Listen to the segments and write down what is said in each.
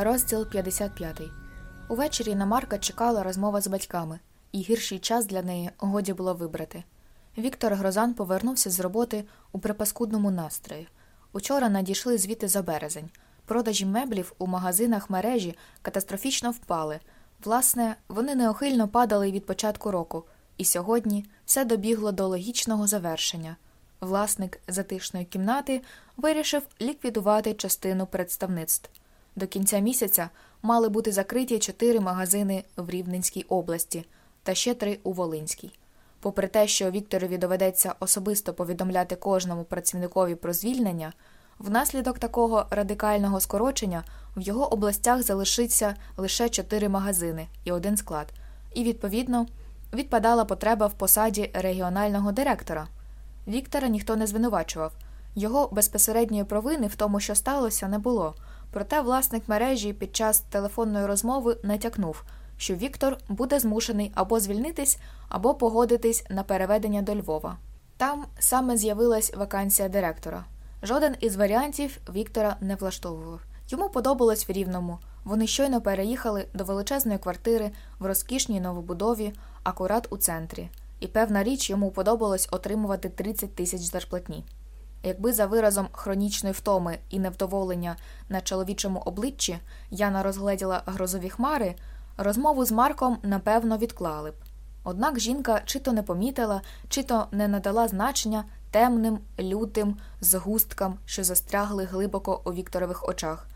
Розділ 55. Увечері на Марка чекала розмова з батьками, і гірший час для неї годі було вибрати. Віктор Грозан повернувся з роботи у припаскудному настрої. Учора надійшли звіти за березень. Продажі меблів у магазинах мережі катастрофічно впали. Власне, вони неохильно падали від початку року, і сьогодні все добігло до логічного завершення. Власник затишної кімнати вирішив ліквідувати частину представництв. До кінця місяця мали бути закриті чотири магазини в Рівненській області та ще три у Волинській. Попри те, що Вікторові доведеться особисто повідомляти кожному працівникові про звільнення, внаслідок такого радикального скорочення в його областях залишиться лише чотири магазини і один склад, і, відповідно, відпадала потреба в посаді регіонального директора. Віктора ніхто не звинувачував, його безпосередньої провини в тому, що сталося, не було. Проте власник мережі під час телефонної розмови натякнув, що Віктор буде змушений або звільнитись, або погодитись на переведення до Львова. Там саме з'явилась вакансія директора. Жоден із варіантів Віктора не влаштовував. Йому подобалось в Рівному. Вони щойно переїхали до величезної квартири в розкішній новобудові, акурат у центрі, і певна річ йому подобалось отримувати 30 тисяч зарплатні. Якби за виразом хронічної втоми і невдоволення на чоловічому обличчі Яна розгледіла грозові хмари, розмову з Марком напевно відклали б. Однак жінка чи то не помітила, чи то не надала значення темним, лютим згусткам, що застрягли глибоко у Вікторових очах.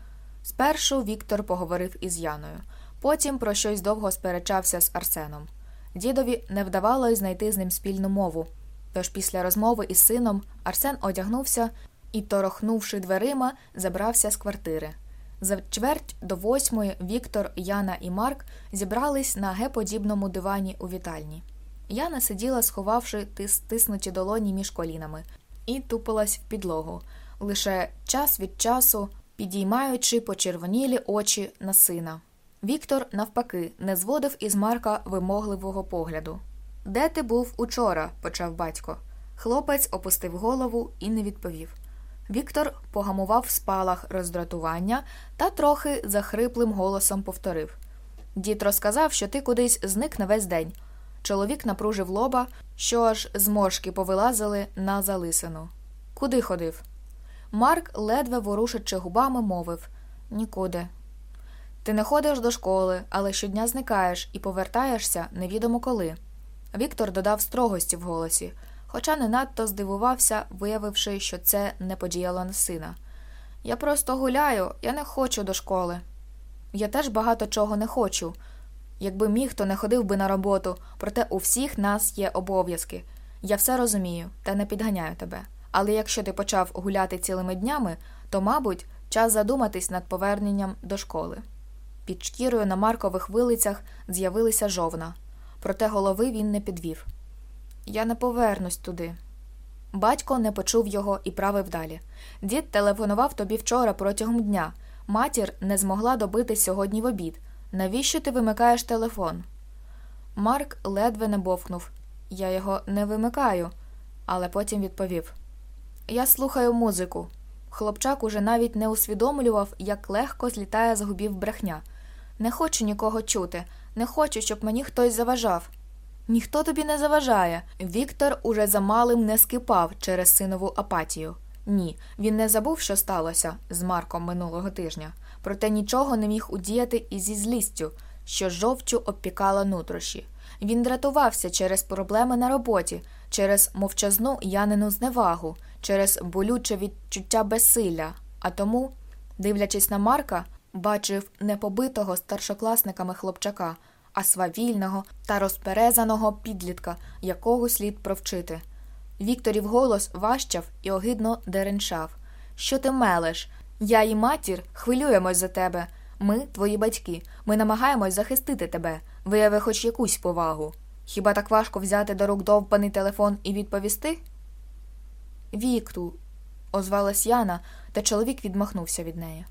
Спершу Віктор поговорив із Яною, потім про щось довго сперечався з Арсеном. Дідові не вдавалося знайти з ним спільну мову. Тож після розмови із сином Арсен одягнувся і, торохнувши дверима, забрався з квартири. За чверть до восьмої Віктор, Яна і Марк зібрались на геподібному дивані у вітальні. Яна сиділа, сховавши стиснуті долоні між колінами, і тупилась в підлогу, лише час від часу підіймаючи почервонілі очі на сина. Віктор, навпаки, не зводив із Марка вимогливого погляду. Де ти був учора? почав батько. Хлопець опустив голову і не відповів. Віктор погамував спалах роздратування та трохи захриплим голосом повторив Дід розказав, що ти кудись зник на весь день. Чоловік напружив лоба, що аж зморшки повилазили на залисину. Куди ходив? Марк, ледве ворушачи губами, мовив Нікуди. Ти не ходиш до школи, але щодня зникаєш і повертаєшся невідомо коли. Віктор додав строгості в голосі, хоча не надто здивувався, виявивши, що це не подіяло на сина. Я просто гуляю, я не хочу до школи. Я теж багато чого не хочу. Якби міг, то не ходив би на роботу, проте у всіх нас є обов'язки. Я все розумію та не підганяю тебе. Але якщо ти почав гуляти цілими днями, то, мабуть, час задуматись над поверненням до школи. Під шкірою на маркових вилицях з'явилися жовна проте голови він не підвів. Я не повернусь туди. Батько не почув його і правив далі. Дід телефонував тобі вчора протягом дня. Матір не змогла добити сьогодні в обід. Навіщо ти вимикаєш телефон? Марк ледве не бовкнув. Я його не вимикаю, але потім відповів Я слухаю музику. Хлопчак уже навіть не усвідомлював, як легко злітає з губів брехня. Не хочу нікого чути, не хочу, щоб мені хтось заважав. Ніхто тобі не заважає. Віктор уже замалим не скипав через синову апатію. Ні, він не забув, що сталося з Марком минулого тижня, проте нічого не міг удіяти і зі злістю, що жовчу обпікала нутрощі. Він дратувався через проблеми на роботі, через мовчазну янину зневагу, через болюче відчуття безсилля, а тому, дивлячись на Марка, бачив не побитого старшокласниками хлопчака, а свавільного та розперезаного підлітка, якого слід провчити. Вікторів голос важчав і огидно деренчав. Що ти мелеш? Я і матір хвилюємось за тебе. Ми твої батьки. Ми намагаємось захистити тебе. Вияви хоч якусь повагу. Хіба так важко взяти до рук довбаний телефон і відповісти? Вікту, озвалась Яна, та чоловік відмахнувся від неї.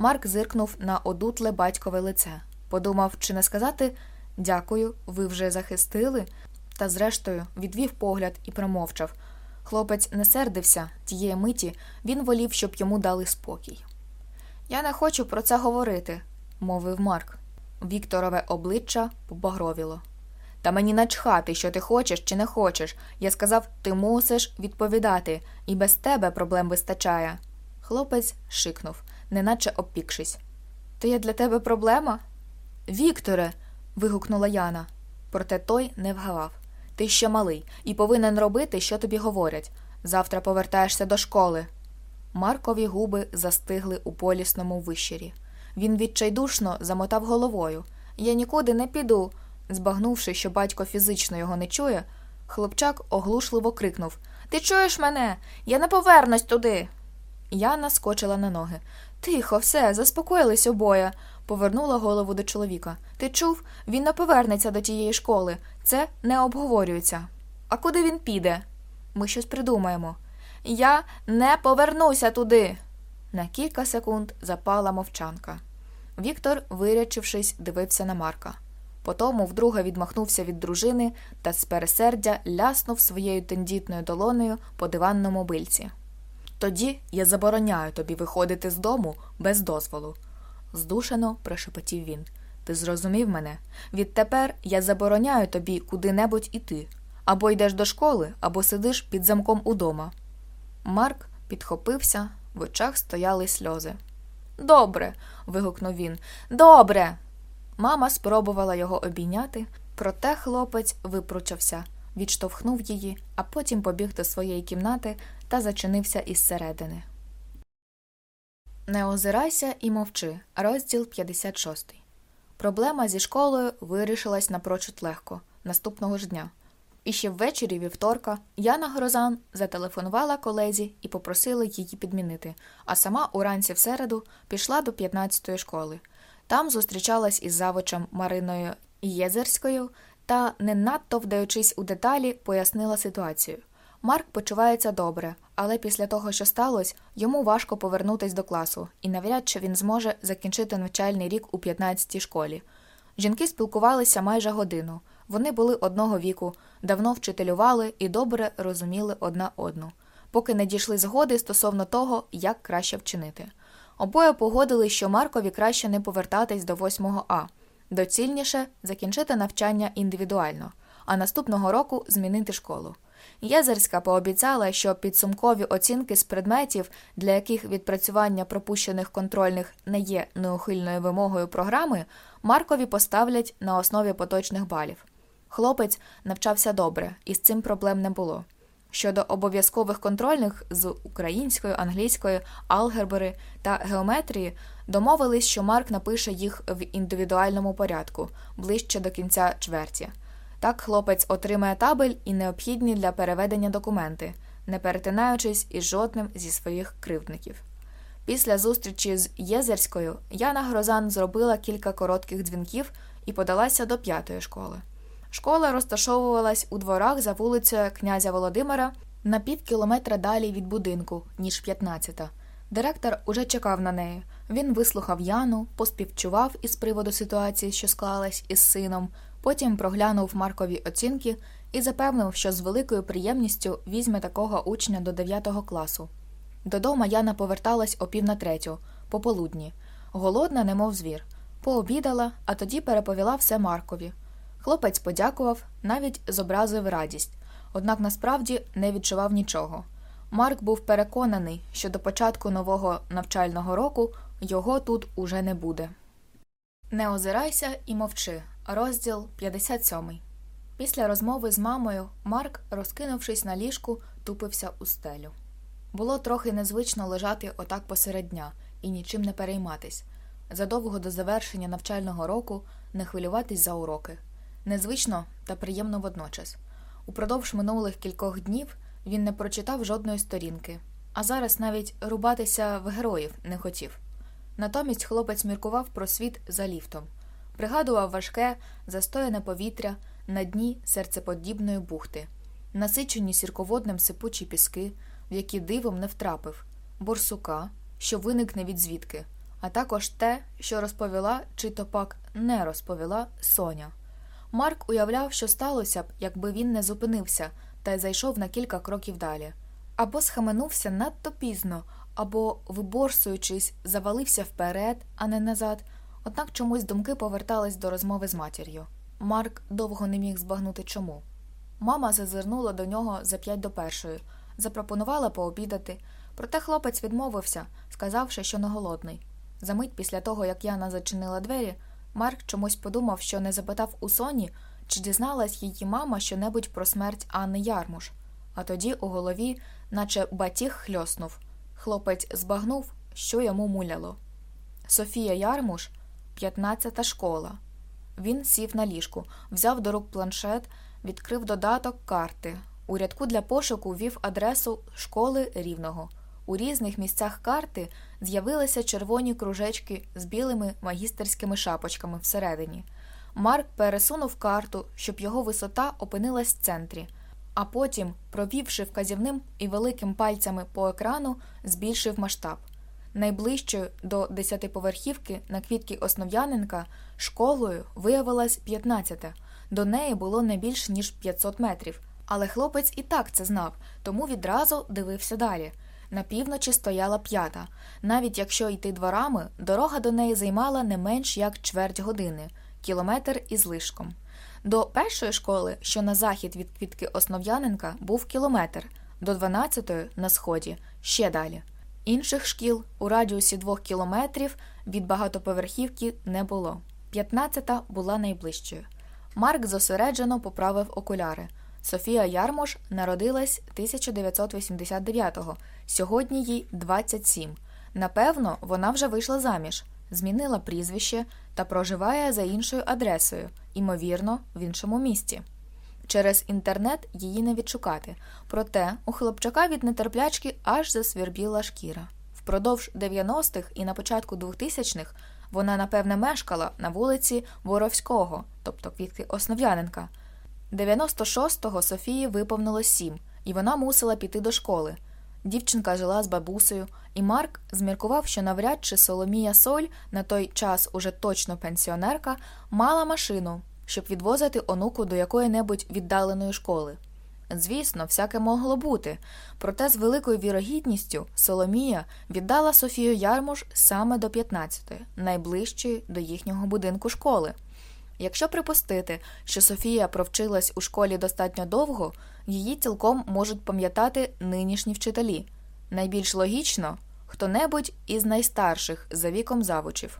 Марк зиркнув на одутле батькове лице. Подумав, чи не сказати дякую, ви вже захистили, та, зрештою, відвів погляд і промовчав. Хлопець не сердився тієї миті, він волів, щоб йому дали спокій. Я не хочу про це говорити, мовив Марк. Вікторове обличчя побагровіло. Та мені начхати, що ти хочеш чи не хочеш. Я сказав, ти мусиш відповідати, і без тебе проблем вистачає. Хлопець шикнув, неначе обпікшись. То є для тебе проблема? Вікторе. вигукнула Яна. Проте той не вгавав. Ти ще малий і повинен робити, що тобі говорять. Завтра повертаєшся до школи. Маркові губи застигли у полісному вищирі. Він відчайдушно замотав головою. Я нікуди не піду. Збагнувши, що батько фізично його не чує, хлопчак оглушливо крикнув Ти чуєш мене? Я не повернусь туди. Яна скочила на ноги. Тихо, все, заспокоїлись обоє, повернула голову до чоловіка. Ти чув? Він не повернеться до тієї школи. Це не обговорюється. А куди він піде? Ми щось придумаємо. Я не повернуся туди. На кілька секунд запала мовчанка. Віктор, вирячившись, дивився на Марка. Потому вдруге відмахнувся від дружини та з пересердя ляснув своєю тендітною долонею по диванному бильці. Тоді я забороняю тобі виходити з дому без дозволу, здушено прошепотів він. Ти зрозумів мене? Відтепер я забороняю тобі куди-небудь іти. Або йдеш до школи, або сидиш під замком удома. Марк підхопився, в очах стояли сльози. Добре. вигукнув він. Добре. Мама спробувала його обійняти, проте хлопець випручався, відштовхнув її, а потім побіг до своєї кімнати та зачинився із середини. Не озирайся і мовчи. Розділ 56. Проблема зі школою вирішилась напрочуд легко наступного ж дня. І ще ввечері вівторка Яна Грозан зателефонувала колезі і попросила її підмінити, а сама уранці в середу пішла до 15-ї школи. Там зустрічалась із завучем Мариною Єзерською та, не надто вдаючись у деталі, пояснила ситуацію. Марк почувається добре, але після того, що сталося, йому важко повернутися до класу, і навряд чи він зможе закінчити навчальний рік у 15-й школі. Жінки спілкувалися майже годину. Вони були одного віку, давно вчителювали і добре розуміли одна одну, поки не дійшли згоди стосовно того, як краще вчинити. Обоє погодили, що Маркові краще не повертатись до 8 А, доцільніше закінчити навчання індивідуально, а наступного року змінити школу. Єзерська пообіцяла, що підсумкові оцінки з предметів, для яких відпрацювання пропущених контрольних не є неухильною вимогою програми, Маркові поставлять на основі поточних балів. Хлопець навчався добре, і з цим проблем не було. Щодо обов'язкових контрольних з української, англійської, алгебри та геометрії домовились, що Марк напише їх в індивідуальному порядку ближче до кінця чверті. Так хлопець отримає табель і необхідні для переведення документи, не перетинаючись із жодним зі своїх кривдників. Після зустрічі з Єзерською Яна Грозан зробила кілька коротких дзвінків і подалася до п'ятої школи. Школа розташовувалась у дворах за вулицею князя Володимира на пів кілометра далі від будинку, ніж 15-та. Директор уже чекав на неї. Він вислухав Яну, поспівчував із приводу ситуації, що склалась із сином, потім проглянув Маркові оцінки і запевнив, що з великою приємністю візьме такого учня до 9 класу. Додому Яна поверталась о пів на третю, пополудні, голодна, немов звір, пообідала, а тоді переповіла все Маркові. Хлопець подякував, навіть зобразив радість, однак насправді не відчував нічого. Марк був переконаний, що до початку нового навчального року його тут уже не буде. Не озирайся і мовчи. Розділ 57 Після розмови з мамою Марк, розкинувшись на ліжку, тупився у стелю. Було трохи незвично лежати отак посеред дня і нічим не перейматись. Задовго до завершення навчального року не хвилюватись за уроки. Незвично та приємно водночас. Упродовж минулих кількох днів він не прочитав жодної сторінки, а зараз навіть рубатися в героїв не хотів. Натомість хлопець міркував про світ за ліфтом, пригадував важке, застояне повітря на дні серцеподібної бухти, насичені сірководним сипучі піски, в які дивом не втрапив, борсука, що виникне від звідки, а також те, що розповіла чи то пак не розповіла Соня. Марк уявляв, що сталося б, якби він не зупинився та й зайшов на кілька кроків далі, або схаменувся надто пізно, або, виборсуючись, завалився вперед, а не назад. Однак чомусь думки повертались до розмови з матір'ю. Марк довго не міг збагнути чому. Мама зазирнула до нього за п'ять до першої, запропонувала пообідати, проте хлопець відмовився, сказавши, що не голодний. Замить після того, як Яна зачинила двері, Марк чомусь подумав, що не запитав у Соні, чи дізналась її мама щонебудь про смерть Анни Ярмуш, а тоді у голові, наче батіг хльоснув. Хлопець збагнув, що йому муляло. Софія Ярмуш, 15-та школа. Він сів на ліжку, взяв до рук планшет, відкрив додаток карти. У рядку для пошуку ввів адресу школи рівного. У різних місцях карти з'явилися червоні кружечки з білими магістерськими шапочками всередині. Марк пересунув карту, щоб його висота опинилась в центрі, а потім, провівши вказівним і великим пальцями по екрану, збільшив масштаб. Найближчою до десятиповерхівки на квітки Основ'яненка школою виявилась 15-та. До неї було не більш ніж 500 метрів. Але хлопець і так це знав, тому відразу дивився далі. На півночі стояла п'ята. Навіть якщо йти дворами, дорога до неї займала не менш як чверть години, кілометр із лишком. До першої школи, що на захід від квітки Основ'яненка, був кілометр, до 12-ї на сході ще далі. Інших шкіл у радіусі двох кілометрів від багатоповерхівки не було. 15-та була найближчою. Марк зосереджено поправив окуляри. Софія Ярмош народилась 1989-го, сьогодні їй 27. Напевно, вона вже вийшла заміж, змінила прізвище та проживає за іншою адресою, ймовірно, в іншому місті. Через інтернет її не відшукати, проте у хлопчака від нетерплячки аж засвірбіла шкіра. Впродовж 90-х і на початку 2000-х вона, напевне, мешкала на вулиці Воровського, тобто квітки Основ'яненка. 96-го Софії виповнилось сім, і вона мусила піти до школи. Дівчинка жила з бабусею, і Марк зміркував, що навряд чи Соломія Соль, на той час уже точно пенсіонерка, мала машину, щоб відвозити онуку до якої-небудь віддаленої школи. Звісно, всяке могло бути, проте з великою вірогідністю Соломія віддала Софію Ярмуш саме до 15-ї, найближчої до їхнього будинку школи. Якщо припустити, що Софія провчилась у школі достатньо довго, її цілком можуть пам'ятати нинішні вчителі. Найбільш логічно хто небудь із найстарших за віком завучів.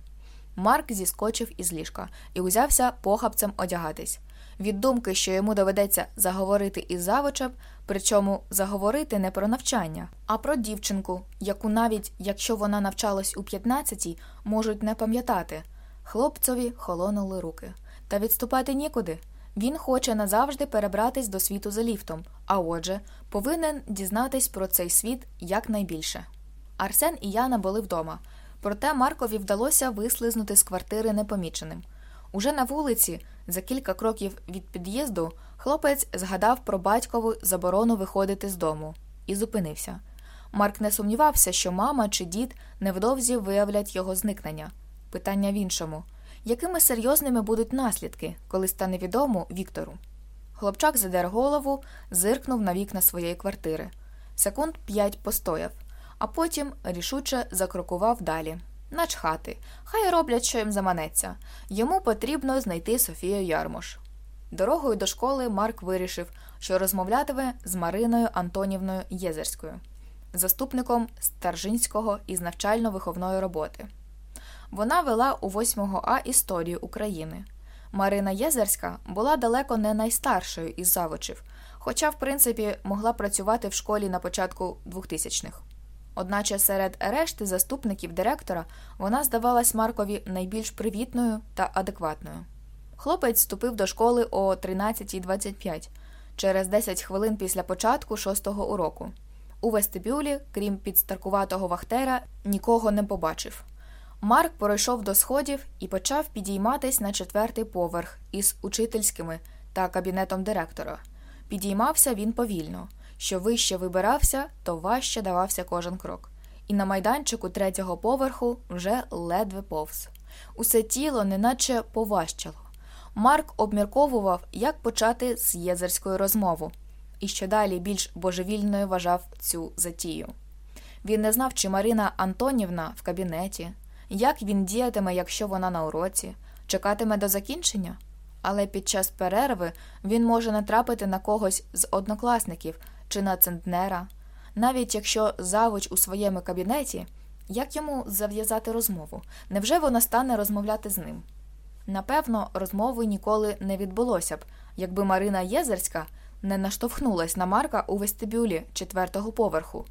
Марк зіскочив із ліжка і узявся похапцем одягатись. Від думки, що йому доведеться заговорити із завучем, причому заговорити не про навчання, а про дівчинку, яку навіть якщо вона навчалась у 15-й, можуть не пам'ятати. Хлопцеві холонули руки. Та відступати нікуди. Він хоче назавжди перебратись до світу за ліфтом, а отже, повинен дізнатись про цей світ якнайбільше. Арсен і Яна були вдома, проте Маркові вдалося вислизнути з квартири непоміченим. Уже на вулиці, за кілька кроків від під'їзду, хлопець згадав про батькову заборону виходити з дому і зупинився. Марк не сумнівався, що мама чи дід невдовзі виявлять його зникнення. Питання в іншому якими серйозними будуть наслідки, коли стане відомо Віктору? Хлопчак задер голову, зиркнув на вікна своєї квартири. Секунд п'ять постояв, а потім рішуче закрокував далі. Начхати, хай роблять, що їм заманеться. Йому потрібно знайти Софію Ярмош. Дорогою до школи Марк вирішив, що розмовлятиме з Мариною Антонівною Єзерською, заступником Старжинського із навчально-виховної роботи. Вона вела у 8 А історію України. Марина Єзерська була далеко не найстаршою із завучів, хоча, в принципі, могла працювати в школі на початку 2000-х. Одначе серед решти заступників директора вона здавалась Маркові найбільш привітною та адекватною. Хлопець вступив до школи о 13.25, через 10 хвилин після початку шостого уроку. У вестибюлі, крім підстаркуватого вахтера, нікого не побачив. Марк пройшов до сходів і почав підійматись на четвертий поверх із учительськими та кабінетом директора. Підіймався він повільно. Що вище вибирався, то важче давався кожен крок. І на майданчику третього поверху вже ледве повз. Усе тіло неначе поважчало. Марк обмірковував, як почати з єзерською розмову, і що далі більш божевільною вважав цю затію. Він не знав, чи Марина Антонівна в кабінеті, як він діятиме, якщо вона на уроці, чекатиме до закінчення, але під час перерви він може натрапити на когось з однокласників чи на центнера, навіть якщо завуч у своєму кабінеті, як йому зав'язати розмову? Невже вона стане розмовляти з ним? Напевно, розмови ніколи не відбулося б, якби Марина Єзерська не наштовхнулась на Марка у вестибюлі четвертого поверху.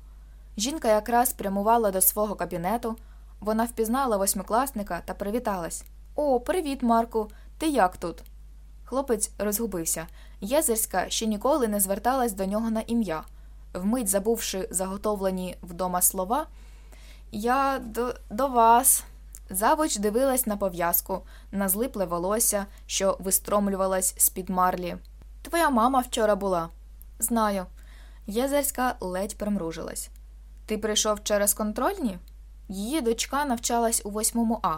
Жінка якраз прямувала до свого кабінету, вона впізнала восьмикласника та привіталась. О, привіт, Марку, ти як тут? Хлопець розгубився. Єзерська ще ніколи не зверталась до нього на ім'я. Вмить забувши заготовлені вдома слова, я до, до вас. Завуч дивилась на пов'язку, на злипле волосся, що вистромлювалась з під марлі. Твоя мама вчора була. Знаю. Єзерська ледь примружилась. Ти прийшов через контрольні? Її дочка навчалась у 8 А.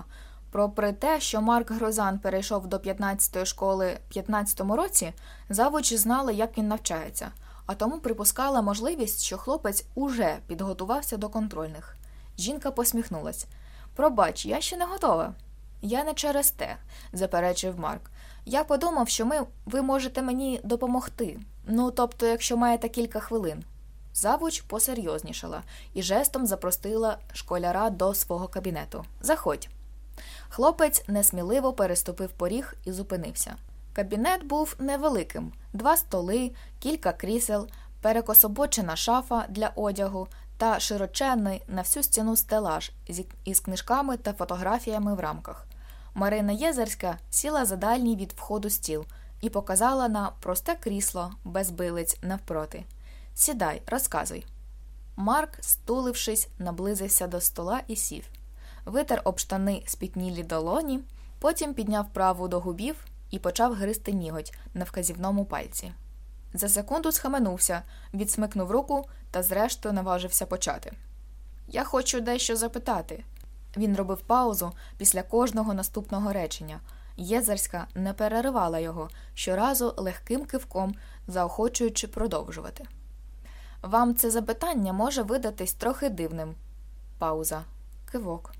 Попри те, що Марк Грозан перейшов до 15-ї школи в 15-му році, завуч знала, як він навчається, а тому припускала можливість, що хлопець уже підготувався до контрольних. Жінка посміхнулась. Пробач, я ще не готова. Я не через те, заперечив Марк. Я подумав, що ми, ви можете мені допомогти. Ну, тобто, якщо маєте кілька хвилин. Завуч посерйознішала і жестом запростила школяра до свого кабінету. Заходь. Хлопець несміливо переступив поріг і зупинився. Кабінет був невеликим: два столи, кілька крісел, перекособочена шафа для одягу та широченний на всю стіну стелаж із книжками та фотографіями в рамках. Марина Єзерська сіла за дальній від входу стіл і показала на просте крісло без билиць навпроти. Сідай, розказуй. Марк, стулившись, наблизився до стола і сів. Витер об штани спітнілі долоні, потім підняв праву до губів і почав гризти ніготь на вказівному пальці. За секунду схаменувся, відсмикнув руку та, зрештою, наважився почати. Я хочу дещо запитати. Він робив паузу після кожного наступного речення. Єзерська не переривала його, щоразу легким кивком, заохочуючи продовжувати. Вам це запитання може видатись трохи дивним. Пауза. Кивок.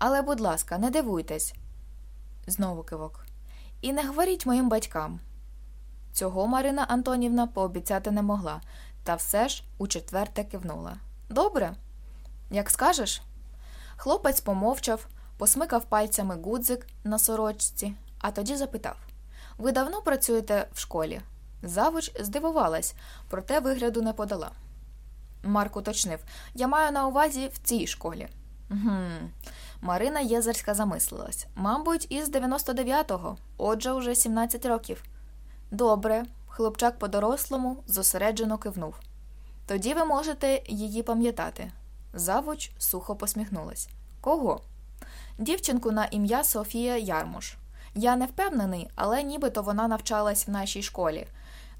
Але, будь ласка, не дивуйтесь. Знову кивок. І не говоріть моїм батькам. Цього Марина Антонівна пообіцяти не могла, та все ж у четверте кивнула. Добре, як скажеш. Хлопець помовчав, посмикав пальцями гудзик на сорочці, а тоді запитав Ви давно працюєте в школі? Завуч здивувалась, проте вигляду не подала. Марк уточнив Я маю на увазі в цій школі. «Гм...» Марина Єзерська замислилась. Мабуть, із 99-го, отже, уже 17 років. Добре, хлопчак по-дорослому зосереджено кивнув. Тоді ви можете її пам'ятати. Завуч сухо посміхнулась. Кого? Дівчинку на ім'я Софія Ярмуш. Я не впевнений, але нібито вона навчалась в нашій школі.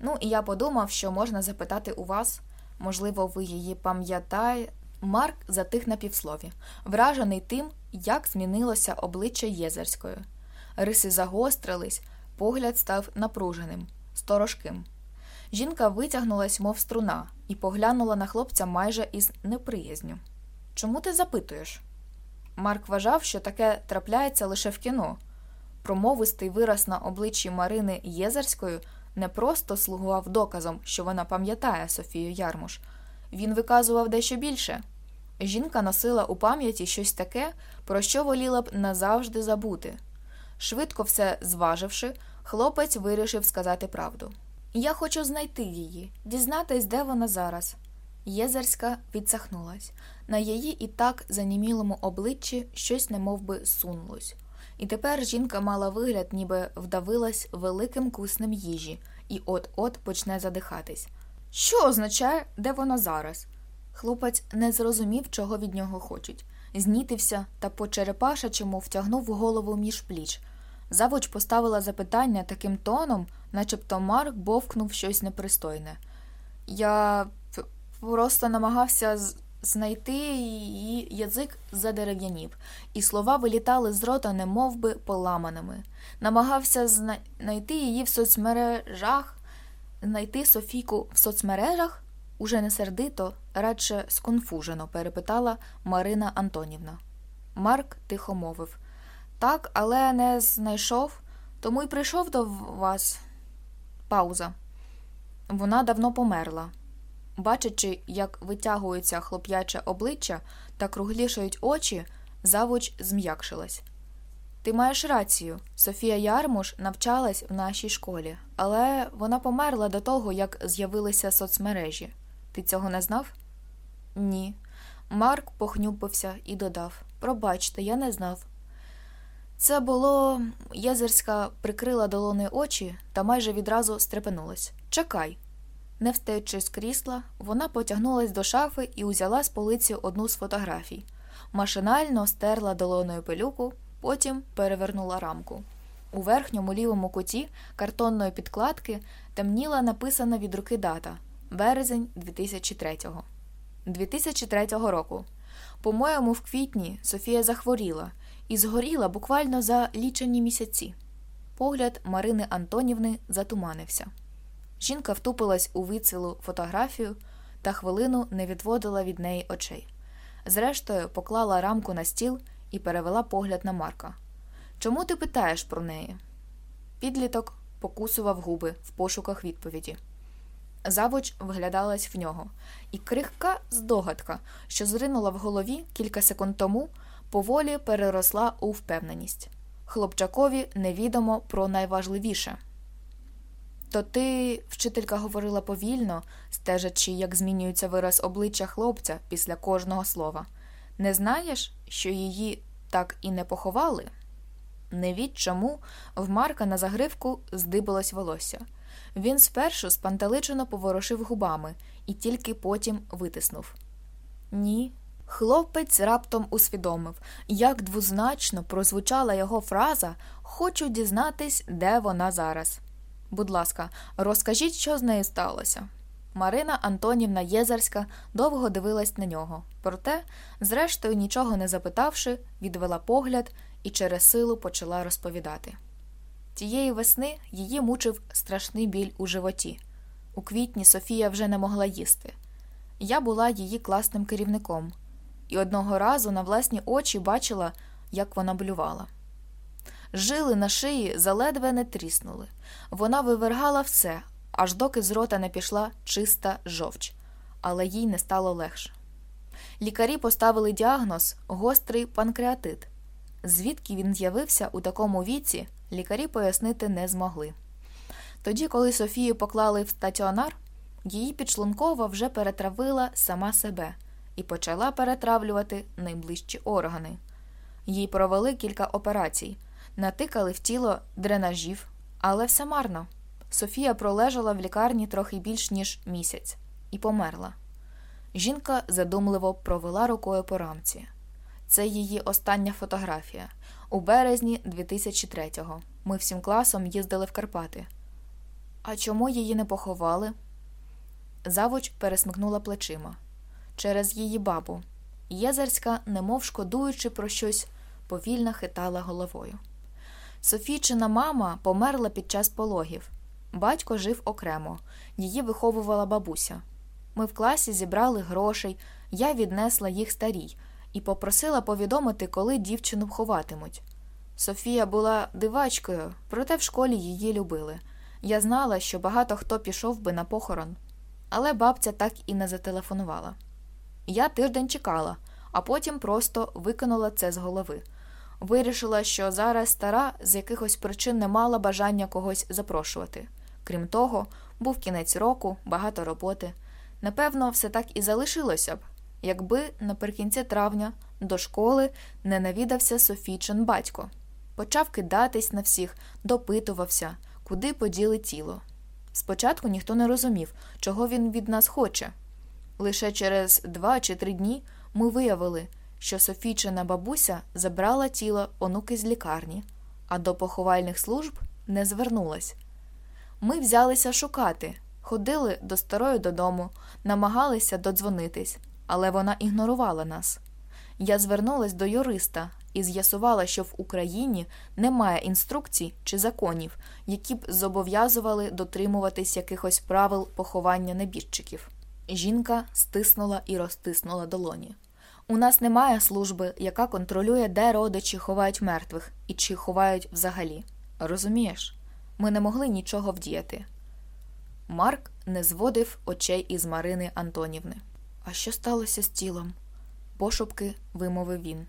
Ну, і я подумав, що можна запитати у вас, можливо, ви її пам'ятаєте. Марк затих на півслові, вражений тим, як змінилося обличчя Єзерської. Риси загострились, погляд став напруженим, сторожким. Жінка витягнулась, мов струна, і поглянула на хлопця майже із неприязню. Чому ти запитуєш? Марк вважав, що таке трапляється лише в кіно. Промовистий вираз на обличчі Марини Єзерської не просто слугував доказом, що вона пам'ятає Софію Ярмуш, він виказував дещо більше. Жінка носила у пам'яті щось таке, про що воліла б назавжди забути. Швидко все зваживши, хлопець вирішив сказати правду. Я хочу знайти її, дізнатись, де вона зараз. Єзерська відсахнулась. На її і так занімілому обличчі щось немов би сунулось. І тепер жінка мала вигляд, ніби вдавилась великим куснем їжі і от-от почне задихатись. Що означає, де вона зараз? Хлопець не зрозумів, чого від нього хочуть. знітився та по черепашачому втягнув голову між пліч. Завуч поставила запитання таким тоном, начебто Марк бовкнув щось непристойне. Я просто намагався знайти її язик задерев'янів, і слова вилітали з рота, немов би поламаними. Намагався знайти її в соцмережах, знайти Софійку в соцмережах уже не сердито, радше сконфужено, перепитала Марина Антонівна. Марк тихо мовив так, але не знайшов, тому й прийшов до вас. Пауза. Вона давно померла. Бачачи, як витягується хлоп'яче обличчя та круглішають очі, завуч зм'якшилась. Ти маєш рацію. Софія Ярмуш навчалась в нашій школі, але вона померла до того, як з'явилися соцмережі. Ти цього не знав? Ні. Марк похнюпився і додав Пробачте, я не знав. Це було. Єзерська прикрила долони очі та майже відразу стрепенулась. Чекай. Не встаючи з крісла, вона потягнулась до шафи і узяла з полиці одну з фотографій. Машинально стерла долоною пилюку, потім перевернула рамку. У верхньому лівому куті картонної підкладки темніла написана від руки дата березень 2003-го. 2003 року. По-моєму, в квітні Софія захворіла і згоріла буквально за лічені місяці. Погляд Марини Антонівни затуманився. Жінка втупилась у вицвілу фотографію та хвилину не відводила від неї очей. Зрештою, поклала рамку на стіл і перевела погляд на Марка. Чому ти питаєш про неї? Підліток покусував губи в пошуках відповіді. Завуч вглядалась в нього, і крихка здогадка, що зринула в голові кілька секунд тому, поволі переросла у впевненість. Хлопчакові невідомо про найважливіше. То ти, вчителька говорила повільно, стежачи, як змінюється вираз обличчя хлопця після кожного слова. Не знаєш, що її так і не поховали? Не чому в Марка на загривку здибилось волосся. Він спершу спантеличено поворушив губами і тільки потім витиснув. Ні. Хлопець раптом усвідомив, як двозначно прозвучала його фраза Хочу дізнатись, де вона зараз. Будь ласка, розкажіть, що з нею сталося. Марина Антонівна Єзарська довго дивилась на нього, проте, зрештою, нічого не запитавши, відвела погляд і через силу почала розповідати. Тієї весни її мучив страшний біль у животі. У квітні Софія вже не могла їсти. Я була її класним керівником, і одного разу на власні очі бачила, як вона блювала. Жили на шиї заледве не тріснули. Вона вивергала все, аж доки з рота не пішла чиста жовч, але їй не стало легше. Лікарі поставили діагноз гострий панкреатит. Звідки він з'явився у такому віці, лікарі пояснити не змогли. Тоді, коли Софію поклали в стаціонар, її підшлункова вже перетравила сама себе і почала перетравлювати найближчі органи. Їй провели кілька операцій, натикали в тіло дренажів, але все марно. Софія пролежала в лікарні трохи більш ніж місяць і померла. Жінка задумливо провела рукою по рамці. Це її остання фотографія. У березні 2003-го. Ми всім класом їздили в Карпати. А чому її не поховали? Завуч пересмикнула плечима. Через її бабу. Єзерська, немов шкодуючи про щось, повільно хитала головою. Софійчина мама померла під час пологів. Батько жив окремо, її виховувала бабуся. Ми в класі зібрали грошей, я віднесла їх старій і попросила повідомити, коли дівчину вховатимуть. Софія була дивачкою, проте в школі її любили. Я знала, що багато хто пішов би на похорон, але бабця так і не зателефонувала. Я тиждень чекала, а потім просто викинула це з голови. Вирішила, що зараз стара з якихось причин не мала бажання когось запрошувати. Крім того, був кінець року, багато роботи. Напевно, все так і залишилося б, якби наприкінці травня до школи не навідався Софійчин батько. Почав кидатись на всіх, допитувався, куди поділи тіло. Спочатку ніхто не розумів, чого він від нас хоче. Лише через два чи три дні ми виявили, що Софійчина бабуся забрала тіло онуки з лікарні, а до поховальних служб не звернулась. Ми взялися шукати, ходили до старої додому, намагалися додзвонитись, але вона ігнорувала нас. Я звернулась до юриста і з'ясувала, що в Україні немає інструкцій чи законів, які б зобов'язували дотримуватись якихось правил поховання небіжчиків. Жінка стиснула і розтиснула долоні. У нас немає служби, яка контролює, де родичі ховають мертвих і чи ховають взагалі. Розумієш, ми не могли нічого вдіяти. Марк не зводив очей із Марини Антонівни. А що сталося з тілом? пошепки вимовив він.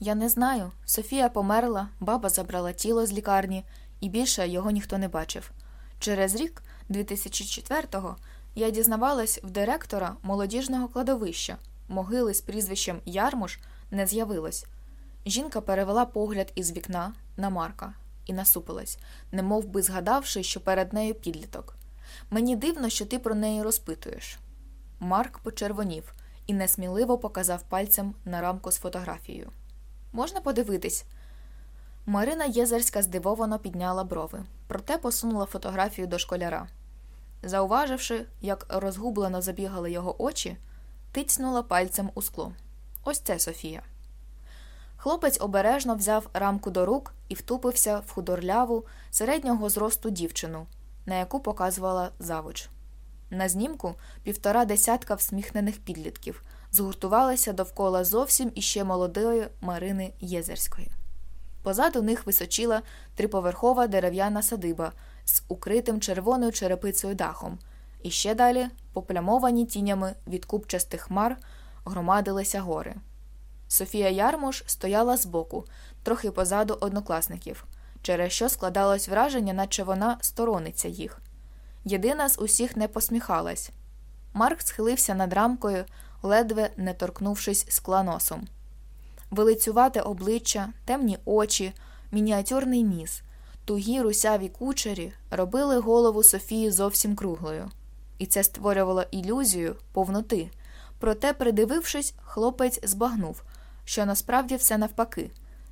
Я не знаю. Софія померла, баба забрала тіло з лікарні, і більше його ніхто не бачив. Через рік, 2004-го, я дізнавалась в директора молодіжного кладовища. Могили з прізвищем Ярмуш не з'явилось. Жінка перевела погляд із вікна на Марка і насупилась, немов би згадавши, що перед нею підліток. Мені дивно, що ти про неї розпитуєш. Марк почервонів і несміливо показав пальцем на рамку з фотографією. Можна подивитись? Марина Єзерська здивовано підняла брови, проте посунула фотографію до школяра. Зауваживши, як розгублено забігали його очі, тицьнула пальцем у скло. Ось це Софія. Хлопець обережно взяв рамку до рук і втупився в худорляву середнього зросту дівчину, на яку показувала завуч. На знімку півтора десятка всміхнених підлітків згуртувалися довкола зовсім іще молодої Марини Єзерської. Позаду них височила триповерхова дерев'яна садиба з укритим червоною черепицею дахом, і ще далі, поплямовані тінями від купчастих хмар, громадилися гори. Софія Ярмуш стояла збоку, трохи позаду однокласників, через що складалось враження, наче вона сторониться їх. Єдина з усіх не посміхалась. Марк схилився над рамкою, ледве не торкнувшись скла носом. Велицювате обличчя, темні очі, мініатюрний ніс, тугі русяві кучері робили голову Софії зовсім круглою, і це створювало ілюзію повноти. Проте, придивившись, хлопець збагнув, що насправді все навпаки.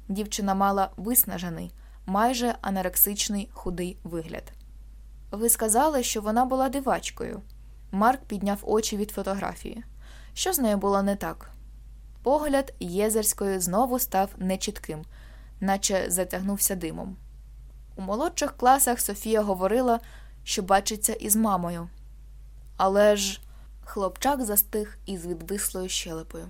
Дівчина мала виснажений, майже анорексичний худий вигляд. Ви сказали, що вона була дивачкою. Марк підняв очі від фотографії. Що з нею було не так? Погляд Єзерської знову став нечітким, наче затягнувся димом. У молодших класах Софія говорила, що бачиться із мамою. Але ж хлопчак застиг із відвислою щелепою.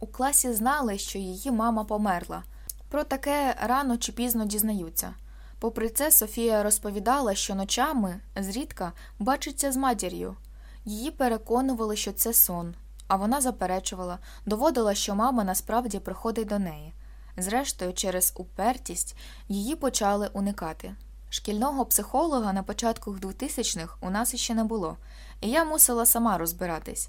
У класі знали, що її мама померла. Про таке рано чи пізно дізнаються. Попри це, Софія розповідала, що ночами зрідка бачиться з матір'ю. Її переконували, що це сон, а вона заперечувала, доводила, що мама насправді приходить до неї. Зрештою, через упертість її почали уникати. Шкільного психолога на початку 2000-х у нас іще не було, і я мусила сама розбиратись.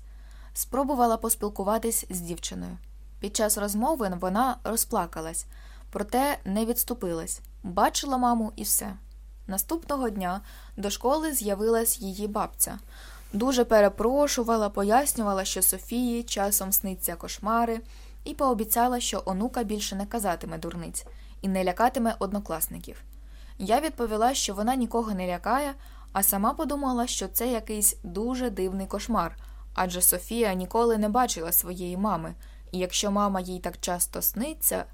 Спробувала поспілкуватись з дівчиною. Під час розмови вона розплакалась, проте не відступилась, бачила маму і все. Наступного дня до школи з'явилась її бабця. Дуже перепрошувала, пояснювала, що Софії часом сниться кошмари, і пообіцяла, що онука більше не казатиме дурниць і не лякатиме однокласників. Я відповіла, що вона нікого не лякає, а сама подумала, що це якийсь дуже дивний кошмар, адже Софія ніколи не бачила своєї мами, і якщо мама їй так часто сниться,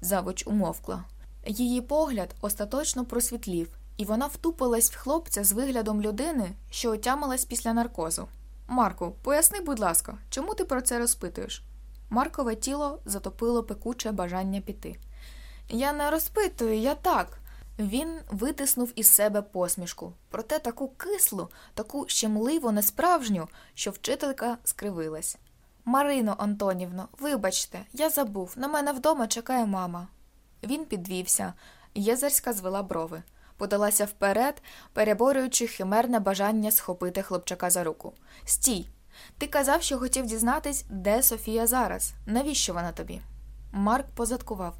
завуч умовкла. Її погляд остаточно просвітлів, і вона втупилась в хлопця з виглядом людини, що отямилась після наркозу. Марку, поясни, будь ласка, чому ти про це розпитуєш? Маркове тіло затопило пекуче бажання піти. Я не розпитую, я так. Він витиснув із себе посмішку, проте таку кислу, таку щемливу, несправжню, що вчителька скривилась. Марино Антонівно, вибачте, я забув, на мене вдома чекає мама. Він підвівся, Єзерська звела брови, подалася вперед, переборюючи химерне бажання схопити хлопчака за руку. Стій! Ти казав, що хотів дізнатись, де Софія зараз. Навіщо вона тобі? Марк позадкував.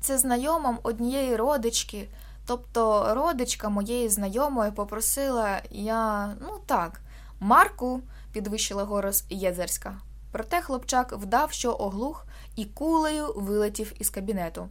Це знайомам однієї родички, тобто родичка моєї знайомої попросила я. ну так, Марку, підвищила голос Єзерська. Проте хлопчак вдав, що оглух, і кулею вилетів із кабінету.